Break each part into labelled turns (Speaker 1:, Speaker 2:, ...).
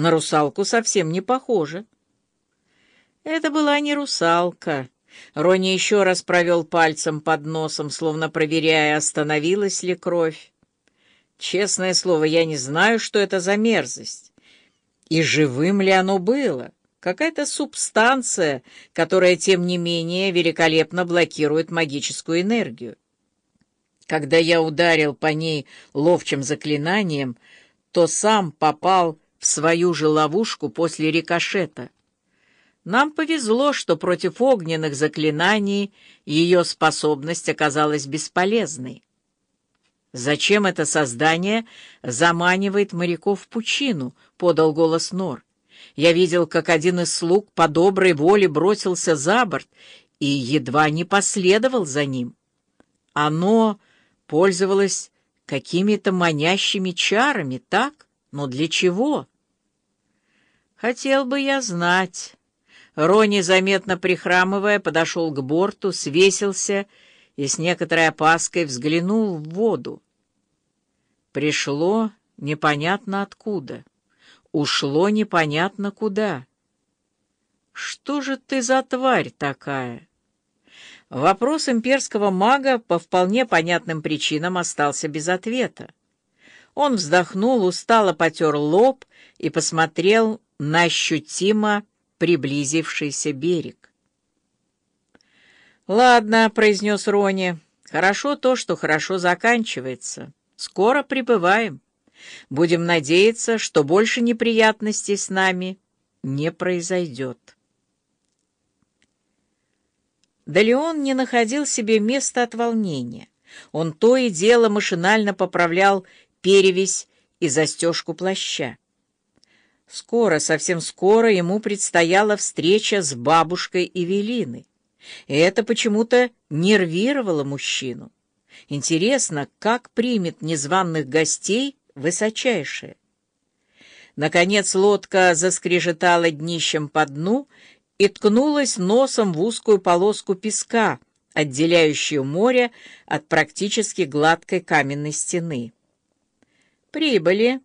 Speaker 1: На русалку совсем не похоже. Это была не русалка. Рони еще раз провел пальцем под носом, словно проверяя, остановилась ли кровь. Честное слово, я не знаю, что это за мерзость. И живым ли оно было? Какая-то субстанция, которая, тем не менее, великолепно блокирует магическую энергию. Когда я ударил по ней ловчим заклинанием, то сам попал в свою же ловушку после рикошета. Нам повезло, что против огненных заклинаний ее способность оказалась бесполезной. «Зачем это создание заманивает моряков в пучину?» — подал голос Нор. «Я видел, как один из слуг по доброй воле бросился за борт и едва не последовал за ним. Оно пользовалось какими-то манящими чарами, так? Но для чего?» «Хотел бы я знать». Рони, заметно прихрамывая, подошел к борту, свесился и с некоторой опаской взглянул в воду. Пришло непонятно откуда, ушло непонятно куда. «Что же ты за тварь такая?» Вопрос имперского мага по вполне понятным причинам остался без ответа. Он вздохнул, устало потер лоб и посмотрел на ощутимо приблизившийся берег. «Ладно», — произнес Рони, — «хорошо то, что хорошо заканчивается. Скоро прибываем. Будем надеяться, что больше неприятностей с нами не произойдет». Да Леон не находил себе места от волнения. Он то и дело машинально поправлял перевязь и застежку плаща. Скоро, совсем скоро ему предстояла встреча с бабушкой Эвелины. И это почему-то нервировало мужчину. Интересно, как примет незваных гостей высочайшее. Наконец лодка заскрежетала днищем по дну и ткнулась носом в узкую полоску песка, отделяющую море от практически гладкой каменной стены. «Прибыли!»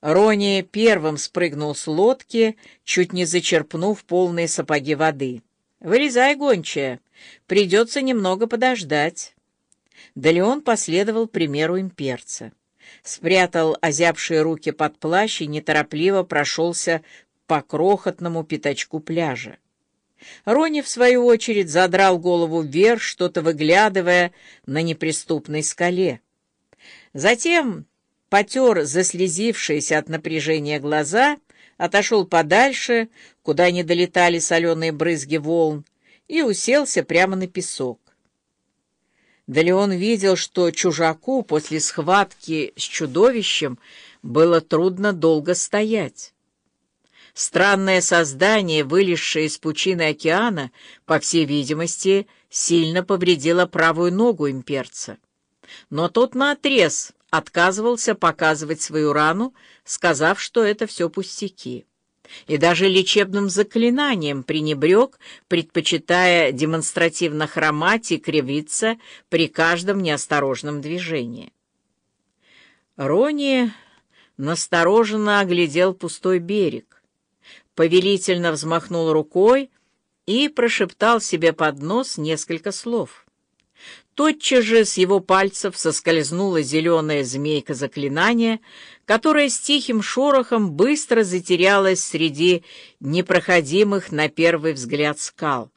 Speaker 1: Рони первым спрыгнул с лодки, чуть не зачерпнув полные сапоги воды. «Вылезай, гончая, придется немного подождать». Да Леон последовал примеру имперца. Спрятал озябшие руки под плащ и неторопливо прошелся по крохотному пятачку пляжа. Рони, в свою очередь, задрал голову вверх, что-то выглядывая на неприступной скале. Затем потер заслезившиеся от напряжения глаза, отошел подальше, куда не долетали соленые брызги волн, и уселся прямо на песок. Да ли он видел, что чужаку после схватки с чудовищем было трудно долго стоять. Странное создание, вылезшее из пучины океана, по всей видимости, сильно повредило правую ногу имперца. Но тот наотрез отказывался показывать свою рану, сказав, что это все пустяки. И даже лечебным заклинанием пренебрег, предпочитая демонстративно хромать и кривиться при каждом неосторожном движении. Рони настороженно оглядел пустой берег, повелительно взмахнул рукой и прошептал себе под нос несколько слов — Тотчас же с его пальцев соскользнула зеленая змейка заклинания, которая с тихим шорохом быстро затерялась среди непроходимых на первый взгляд скал.